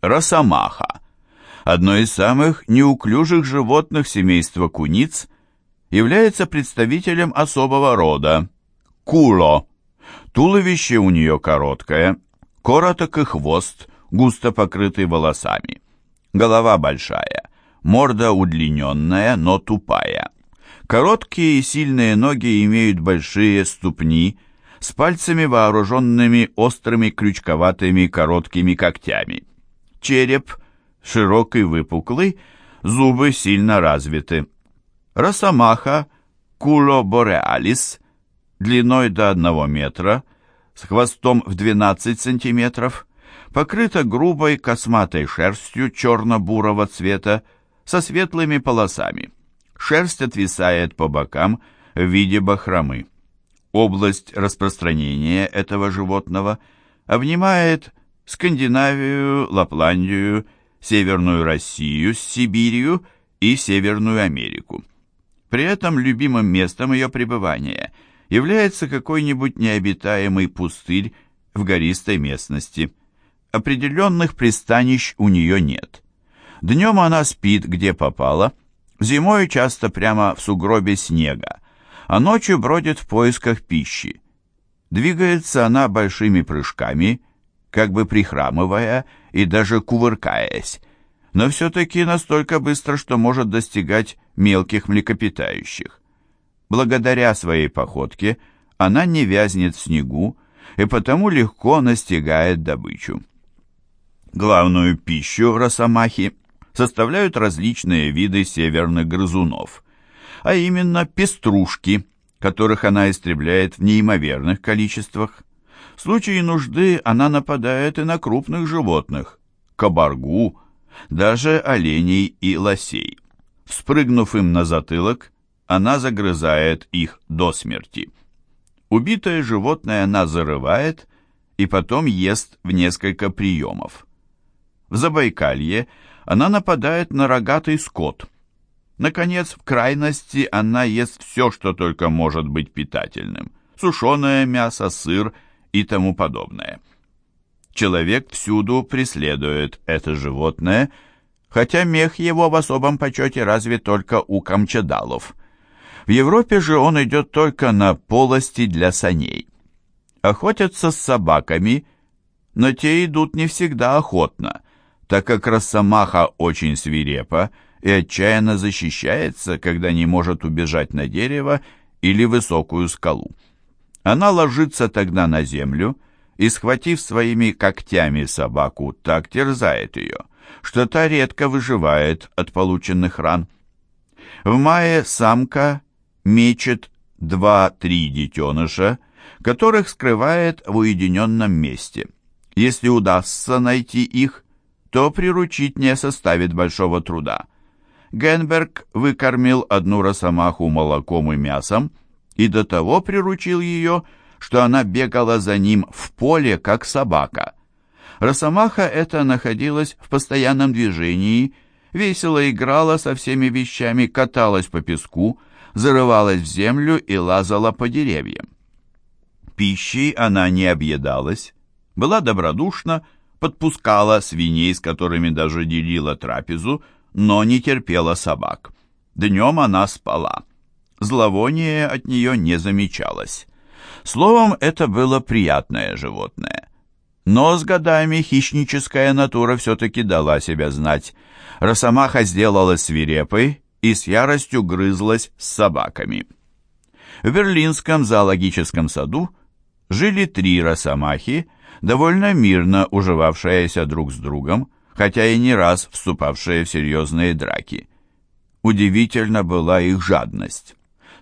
Росомаха, одно из самых неуклюжих животных семейства куниц, является представителем особого рода – куло. Туловище у нее короткое, короток и хвост, густо покрытый волосами. Голова большая, морда удлиненная, но тупая. Короткие и сильные ноги имеют большие ступни с пальцами, вооруженными острыми крючковатыми короткими когтями. Череп широкий выпуклый, зубы сильно развиты. Росомаха Куло бореалис длиной до 1 метра, с хвостом в 12 сантиметров, покрыта грубой косматой шерстью черно-бурого цвета со светлыми полосами. Шерсть отвисает по бокам в виде бахромы. Область распространения этого животного обнимает Скандинавию, Лапландию, Северную Россию с Сибирью и Северную Америку. При этом любимым местом ее пребывания является какой-нибудь необитаемый пустырь в гористой местности. Определенных пристанищ у нее нет. Днем она спит, где попала, зимой часто прямо в сугробе снега, а ночью бродит в поисках пищи. Двигается она большими прыжками, как бы прихрамывая и даже кувыркаясь, но все-таки настолько быстро, что может достигать мелких млекопитающих. Благодаря своей походке она не вязнет в снегу и потому легко настигает добычу. Главную пищу росомахи составляют различные виды северных грызунов, а именно пеструшки, которых она истребляет в неимоверных количествах. В случае нужды она нападает и на крупных животных – кабаргу, даже оленей и лосей. Вспрыгнув им на затылок, она загрызает их до смерти. Убитое животное она зарывает и потом ест в несколько приемов. В Забайкалье она нападает на рогатый скот. Наконец, в крайности она ест все, что только может быть питательным. Сушеное мясо, сыр – и тому подобное. Человек всюду преследует это животное, хотя мех его в особом почете разве только у камчадалов. В Европе же он идет только на полости для саней. Охотятся с собаками, но те идут не всегда охотно, так как росомаха очень свирепа и отчаянно защищается, когда не может убежать на дерево или высокую скалу. Она ложится тогда на землю и, схватив своими когтями собаку, так терзает ее, что та редко выживает от полученных ран. В мае самка мечет два-три детеныша, которых скрывает в уединенном месте. Если удастся найти их, то приручить не составит большого труда. Генберг выкормил одну росомаху молоком и мясом, и до того приручил ее, что она бегала за ним в поле, как собака. Росомаха эта находилась в постоянном движении, весело играла со всеми вещами, каталась по песку, зарывалась в землю и лазала по деревьям. Пищей она не объедалась, была добродушна, подпускала свиней, с которыми даже делила трапезу, но не терпела собак. Днем она спала зловония от нее не замечалось. Словом, это было приятное животное. Но с годами хищническая натура все-таки дала себя знать. Росомаха сделалась свирепой и с яростью грызлась с собаками. В Берлинском зоологическом саду жили три росомахи, довольно мирно уживавшиеся друг с другом, хотя и не раз вступавшие в серьезные драки. Удивительна была их жадность.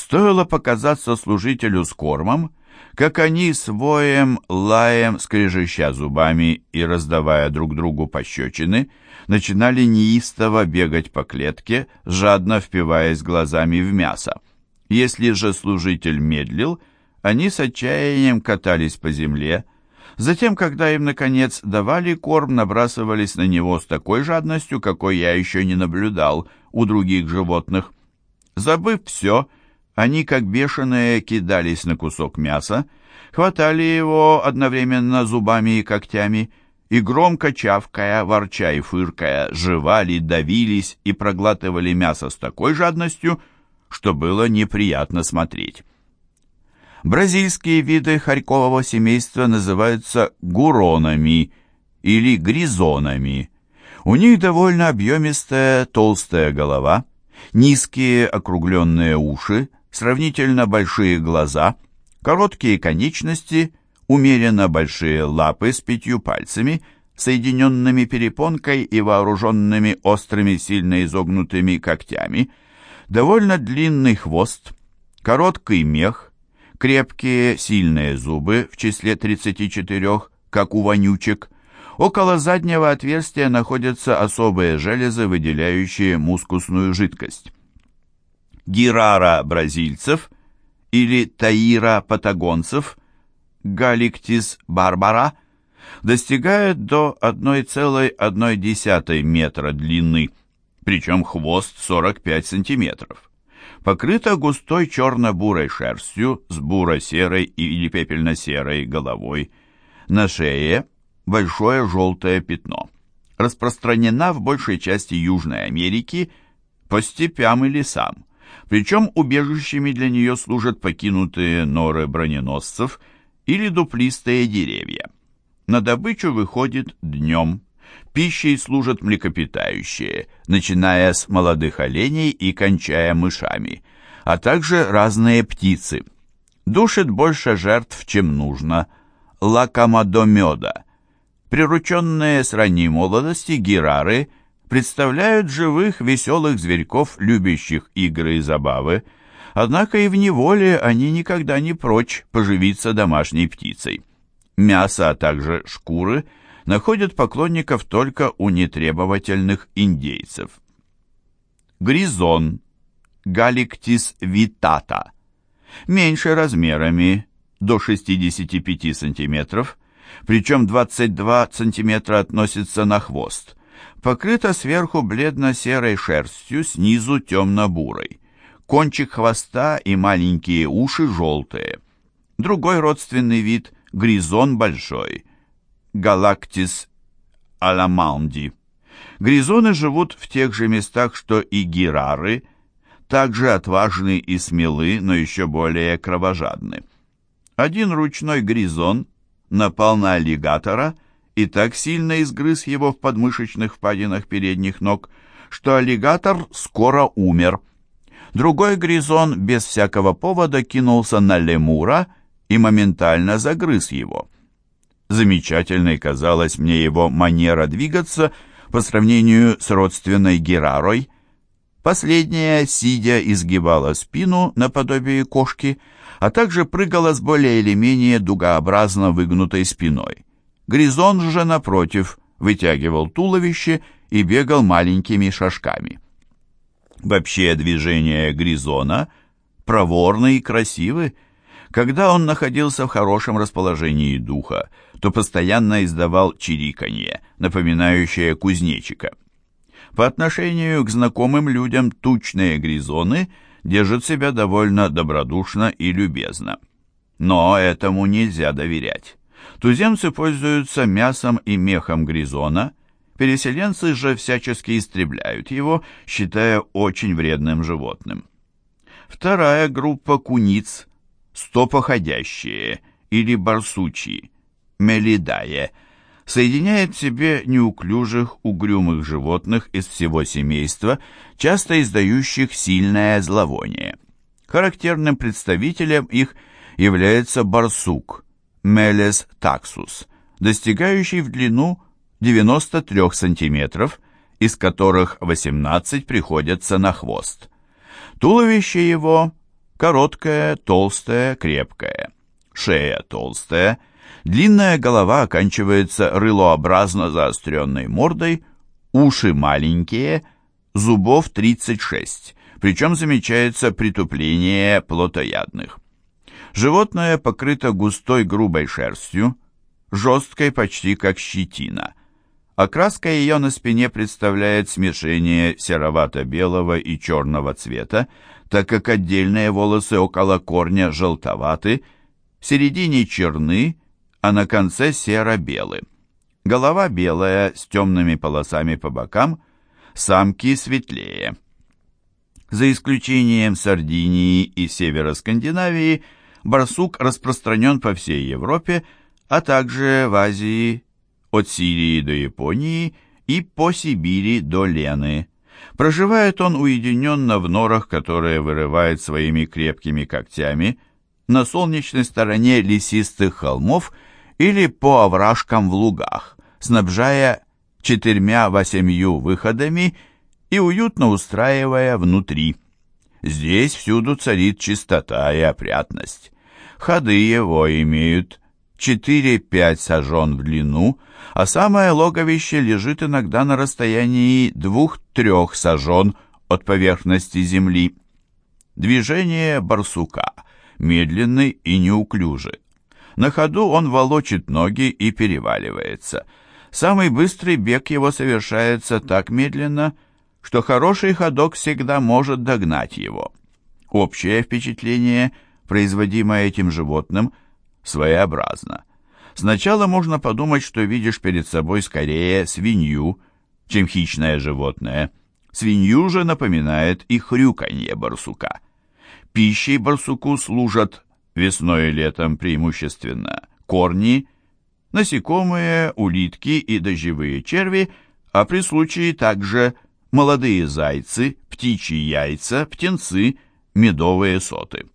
Стоило показаться служителю с кормом, как они с воем, лаем, скрежеща зубами и раздавая друг другу пощечины, начинали неистово бегать по клетке, жадно впиваясь глазами в мясо. Если же служитель медлил, они с отчаянием катались по земле, затем, когда им, наконец, давали корм, набрасывались на него с такой жадностью, какой я еще не наблюдал у других животных. Забыв все, они, как бешеные, кидались на кусок мяса, хватали его одновременно зубами и когтями и громко чавкая, ворча и фыркая, жевали, давились и проглатывали мясо с такой жадностью, что было неприятно смотреть. Бразильские виды хорькового семейства называются гуронами или гризонами. У них довольно объемистая толстая голова, низкие округленные уши, сравнительно большие глаза, короткие конечности, умеренно большие лапы с пятью пальцами, соединенными перепонкой и вооруженными острыми сильно изогнутыми когтями, довольно длинный хвост, короткий мех, крепкие сильные зубы в числе 34, как у вонючек, Около заднего отверстия находятся особые железы, выделяющие мускусную жидкость. Гирара бразильцев или Таира патагонцев, Галиктис барбара, достигает до 1,1 метра длины, причем хвост 45 сантиметров. Покрыта густой черно-бурой шерстью с буро-серой или пепельно-серой головой. На шее большое желтое пятно. Распространена в большей части Южной Америки по степям и лесам. Причем убежищами для нее служат покинутые норы броненосцев или дуплистые деревья. На добычу выходит днем. Пищей служат млекопитающие, начиная с молодых оленей и кончая мышами, а также разные птицы. Душит больше жертв, чем нужно. Лакомодомеда – Прирученные с ранней молодости гирары представляют живых, веселых зверьков, любящих игры и забавы, однако и в неволе они никогда не прочь поживиться домашней птицей. Мясо, а также шкуры находят поклонников только у нетребовательных индейцев. Гризон, Галиктис витата, меньше размерами, до 65 сантиметров, причем 22 сантиметра относится на хвост. Покрыта сверху бледно-серой шерстью, снизу темно-бурой. Кончик хвоста и маленькие уши желтые. Другой родственный вид – гризон большой. Галактис аламанди. Гризоны живут в тех же местах, что и гирары, также отважны и смелы, но еще более кровожадны. Один ручной гризон напал на аллигатора и так сильно изгрыз его в подмышечных впадинах передних ног, что аллигатор скоро умер. Другой гризон без всякого повода кинулся на лемура и моментально загрыз его. Замечательной казалась мне его манера двигаться по сравнению с родственной Герарой. Последняя, сидя, изгибала спину наподобие кошки, а также прыгала с более или менее дугообразно выгнутой спиной. Гризон же, напротив, вытягивал туловище и бегал маленькими шажками. Вообще движения Гризона проворны и красивы. Когда он находился в хорошем расположении духа, то постоянно издавал чириканье, напоминающее кузнечика. По отношению к знакомым людям тучные гризоны – держит себя довольно добродушно и любезно. Но этому нельзя доверять. Туземцы пользуются мясом и мехом гризона, переселенцы же всячески истребляют его, считая очень вредным животным. Вторая группа куниц – стопоходящие или барсучьи, мелидае – соединяет в себе неуклюжих, угрюмых животных из всего семейства, часто издающих сильное зловоние. Характерным представителем их является барсук, Мелес таксус, достигающий в длину 93 сантиметров, из которых 18 приходятся на хвост. Туловище его короткое, толстое, крепкое, шея толстая – Длинная голова оканчивается рылообразно заостренной мордой, уши маленькие, зубов 36, причем замечается притупление плотоядных. Животное покрыто густой грубой шерстью, жесткой почти как щетина. Окраска ее на спине представляет смешение серовато-белого и черного цвета, так как отдельные волосы около корня желтоваты, в середине черны, а на конце серо-белы. Голова белая, с темными полосами по бокам, самки светлее. За исключением Сардинии и севера Скандинавии, барсук распространен по всей Европе, а также в Азии, от Сирии до Японии и по Сибири до Лены. Проживает он уединенно в норах, которые вырывает своими крепкими когтями на солнечной стороне лесистых холмов или по овражкам в лугах, снабжая четырьмя-восемью выходами и уютно устраивая внутри. Здесь всюду царит чистота и опрятность. Ходы его имеют 4-5 сажен в длину, а самое логовище лежит иногда на расстоянии 2-3 сажен от поверхности земли. Движение барсука медленный и неуклюжий. На ходу он волочит ноги и переваливается. Самый быстрый бег его совершается так медленно, что хороший ходок всегда может догнать его. Общее впечатление, производимое этим животным, своеобразно. Сначала можно подумать, что видишь перед собой скорее свинью, чем хищное животное. Свинью же напоминает и хрюканье барсука. Пищей барсуку служат весной и летом преимущественно корни, насекомые, улитки и дождевые черви, а при случае также молодые зайцы, птичьи яйца, птенцы, медовые соты.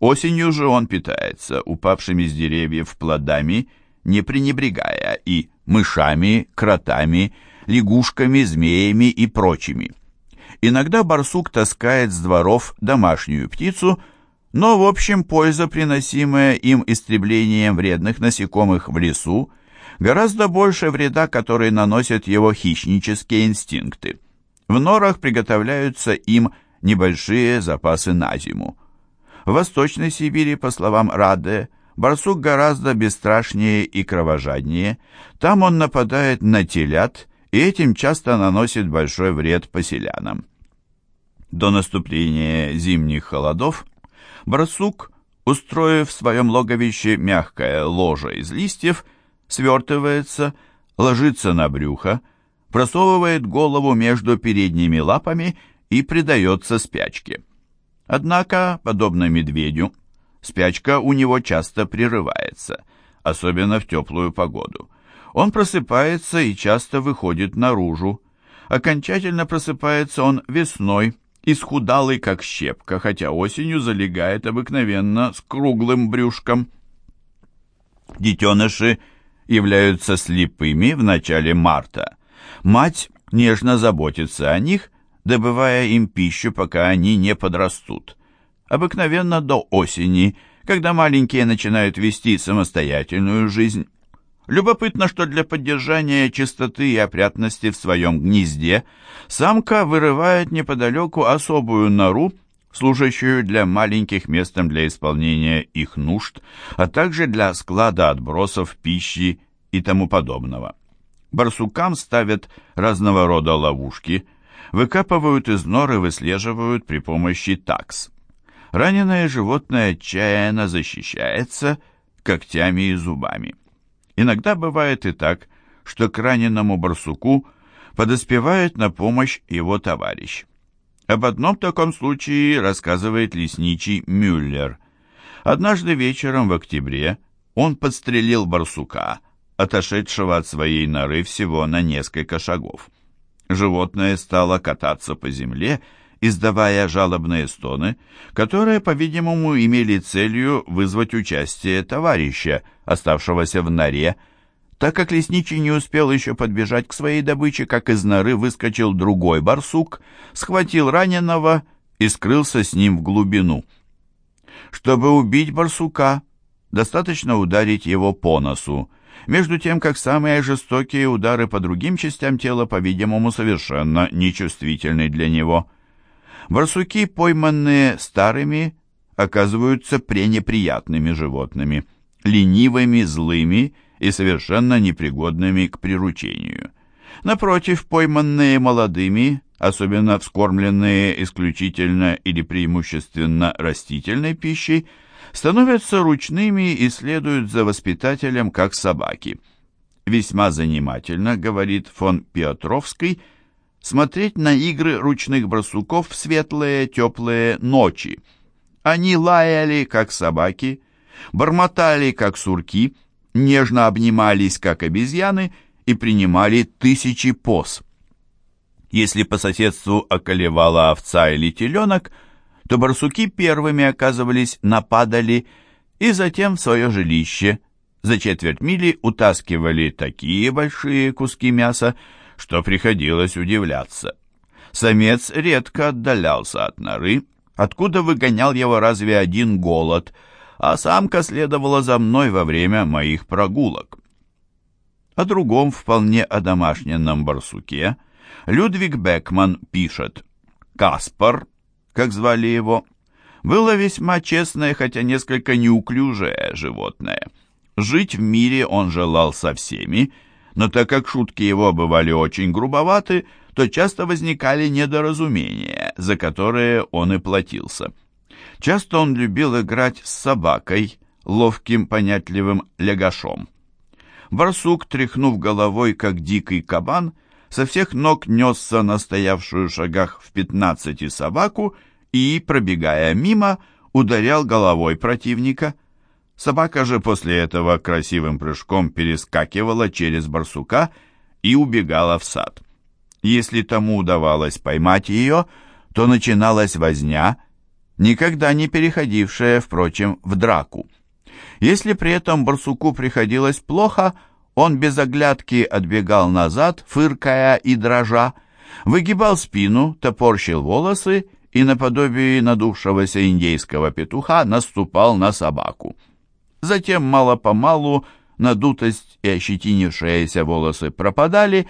Осенью же он питается упавшими с деревьев плодами, не пренебрегая и мышами, кротами, лягушками, змеями и прочими. Иногда барсук таскает с дворов домашнюю птицу, но, в общем, польза, приносимая им истреблением вредных насекомых в лесу, гораздо больше вреда, который наносят его хищнические инстинкты. В норах приготовляются им небольшие запасы на зиму. В Восточной Сибири, по словам Раде, барсук гораздо бесстрашнее и кровожаднее. Там он нападает на телят и этим часто наносит большой вред поселянам. До наступления зимних холодов барсук, устроив в своем логовище мягкое ложе из листьев, свертывается, ложится на брюхо, просовывает голову между передними лапами и предается спячке. Однако, подобно медведю, спячка у него часто прерывается, особенно в теплую погоду. Он просыпается и часто выходит наружу. Окончательно просыпается он весной, исхудалый как щепка, хотя осенью залегает обыкновенно с круглым брюшком. Детеныши являются слепыми в начале марта. Мать нежно заботится о них добывая им пищу, пока они не подрастут. Обыкновенно до осени, когда маленькие начинают вести самостоятельную жизнь. Любопытно, что для поддержания чистоты и опрятности в своем гнезде самка вырывает неподалеку особую нору, служащую для маленьких местом для исполнения их нужд, а также для склада отбросов пищи и тому подобного. Барсукам ставят разного рода ловушки, выкапывают из норы, выслеживают при помощи такс. Раненое животное отчаянно защищается когтями и зубами. Иногда бывает и так, что к раненому барсуку подоспевает на помощь его товарищ. Об одном таком случае рассказывает лесничий Мюллер. Однажды вечером в октябре он подстрелил барсука, отошедшего от своей норы всего на несколько шагов. Животное стало кататься по земле, издавая жалобные стоны, которые, по-видимому, имели целью вызвать участие товарища, оставшегося в норе, так как лесничий не успел еще подбежать к своей добыче, как из норы выскочил другой барсук, схватил раненого и скрылся с ним в глубину. Чтобы убить барсука, достаточно ударить его по носу, между тем как самые жестокие удары по другим частям тела, по-видимому, совершенно нечувствительны для него. Барсуки, пойманные старыми, оказываются пренеприятными животными, ленивыми, злыми и совершенно непригодными к приручению. Напротив, пойманные молодыми, особенно вскормленные исключительно или преимущественно растительной пищей, становятся ручными и следуют за воспитателем, как собаки. Весьма занимательно, говорит фон Петровский, смотреть на игры ручных барсуков в светлые теплые ночи. Они лаяли, как собаки, бормотали, как сурки, нежно обнимались, как обезьяны, и принимали тысячи поз. Если по соседству околевала овца или теленок, то барсуки первыми оказывались нападали и затем в свое жилище за четверть мили утаскивали такие большие куски мяса, что приходилось удивляться. Самец редко отдалялся от норы, откуда выгонял его разве один голод, а самка следовала за мной во время моих прогулок. О другом вполне одомашненном барсуке Людвиг Бекман пишет «Каспар, как звали его, было весьма честное, хотя несколько неуклюжее животное. Жить в мире он желал со всеми, но так как шутки его бывали очень грубоваты, то часто возникали недоразумения, за которые он и платился. Часто он любил играть с собакой, ловким понятливым лягашом. Барсук, тряхнув головой, как дикий кабан, со всех ног несся на стоявшую шагах в пятнадцати собаку и, пробегая мимо, ударял головой противника. Собака же после этого красивым прыжком перескакивала через барсука и убегала в сад. Если тому удавалось поймать ее, то начиналась возня, никогда не переходившая, впрочем, в драку. Если при этом барсуку приходилось плохо, он без оглядки отбегал назад, фыркая и дрожа, выгибал спину, топорщил волосы и наподобие надувшегося индейского петуха наступал на собаку. Затем мало-помалу надутость и ощетинившиеся волосы пропадали,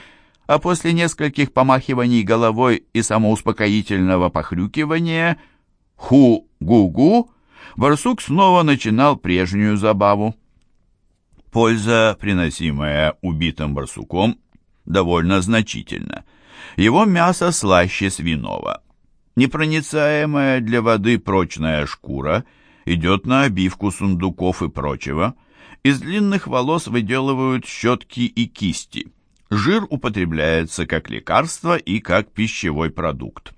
а после нескольких помахиваний головой и самоуспокоительного похрюкивания «ху-гу-гу» барсук снова начинал прежнюю забаву. Польза, приносимая убитым барсуком, довольно значительна. Его мясо слаще свиного. Непроницаемая для воды прочная шкура идет на обивку сундуков и прочего. Из длинных волос выделывают щетки и кисти. Жир употребляется как лекарство и как пищевой продукт.